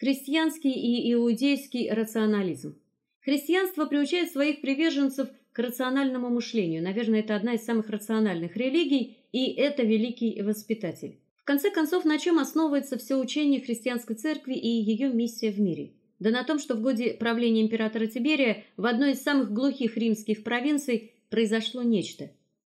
Христианский и иудейский рационализм. Христианство приучает своих приверженцев к рациональному мышлению. Наверное, это одна из самых рациональных религий, и это великий воспитатель. В конце концов, на чем основывается все учение христианской церкви и ее миссия в мире? Да на том, что в годы правления императора Тиберия в одной из самых глухих римских провинций произошло нечто.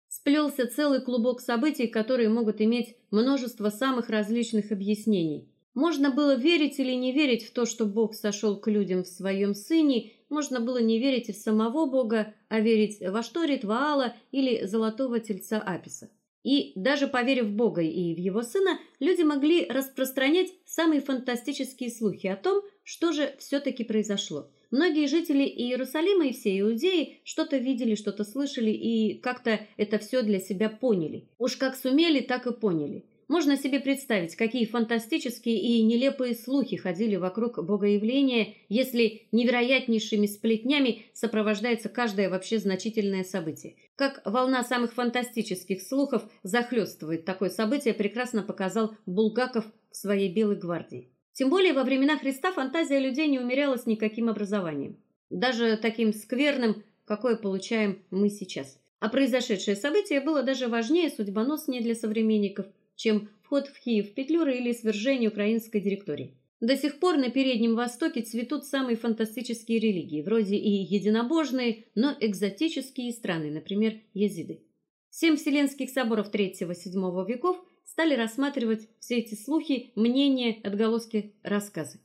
Сплелся целый клубок событий, которые могут иметь множество самых различных объяснений. Можно было верить или не верить в то, что Бог сошел к людям в своем сыне, можно было не верить в самого Бога, а верить во Шторит, Ваала или золотого тельца Аписа. И даже поверив в Бога и в его сына, люди могли распространять самые фантастические слухи о том, что же все таки произошло. Многие жители Иерусалима и все иудеи что-то видели, что-то слышали и как-то это все для себя поняли. Уж как сумели, так и поняли. Можно себе представить, какие фантастические и нелепые слухи ходили вокруг богоявления, если невероятнейшими сплетнями сопровождается каждое вообще значительное событие. Как волна самых фантастических слухов захлестывает такое событие, прекрасно показал Булгаков в своей Белой гвардии. Тем более во времена Христа фантазия людей не умерялась никаким образованием, даже таким скверным, какое получаем мы сейчас. А произошедшее событие было даже важнее, судьбоноснее для современников – чем вход в Киев Петлюры или свержение украинской директории. До сих пор на Переднем Востоке цветут самые фантастические религии, вроде и единобожные, но экзотические страны, например, езиды. Семь вселенских соборов III-VII веков стали рассматривать все эти слухи, мнения, отголоски, рассказы.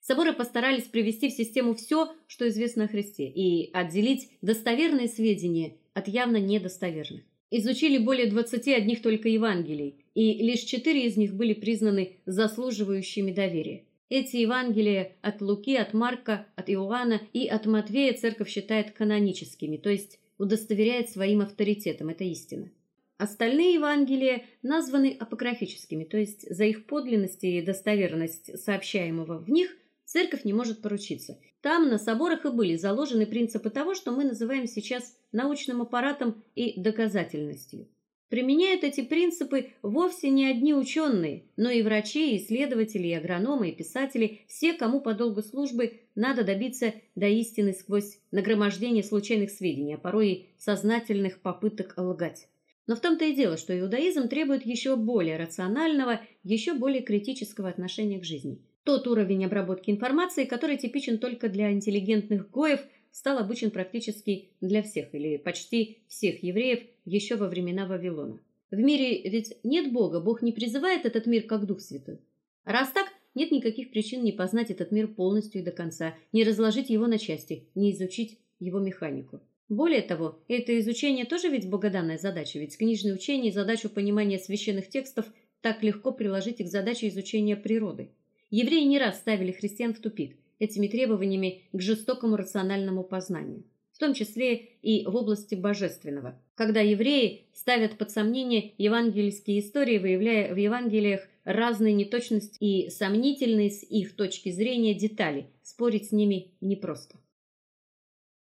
Соборы постарались привести в систему все, что известно о Христе, и отделить достоверные сведения от явно недостоверных изучили более 20 одних только Евангелий, и лишь четыре из них были признаны заслуживающими доверия. Эти Евангелия от Луки, от Марка, от Иоанна и от Матвея церковь считает каноническими, то есть удостоверяет своим авторитетом, это истина. Остальные Евангелия названы апокрифическими, то есть за их подлинность и достоверность сообщаемого в них церковь не может поручиться. Там на соборах и были заложены принципы того, что мы называем сейчас научным аппаратом и доказательностью. Применяют эти принципы вовсе не одни ученые, но и врачи, и исследователи, и агрономы, и писатели, все, кому по долгу службы надо добиться до истины сквозь нагромождение случайных сведений, а порой и сознательных попыток лгать. Но в том-то и дело, что иудаизм требует еще более рационального, еще более критического отношения к жизни. Тот уровень обработки информации, который типичен только для интеллигентных гоев, стал обычен практически для всех или почти всех евреев еще во времена Вавилона. В мире ведь нет Бога, Бог не призывает этот мир как Дух Святой. раз так, нет никаких причин не познать этот мир полностью и до конца, не разложить его на части, не изучить его механику. Более того, это изучение тоже ведь богоданная задача, ведь книжное учение и задачу понимания священных текстов так легко приложить к задаче изучения природы. Евреи не раз ставили христиан в тупик этими требованиями к жестокому рациональному познанию, в том числе и в области божественного. Когда евреи ставят под сомнение евангельские истории, выявляя в Евангелиях разные неточности и сомнительные с их точки зрения детали, спорить с ними непросто.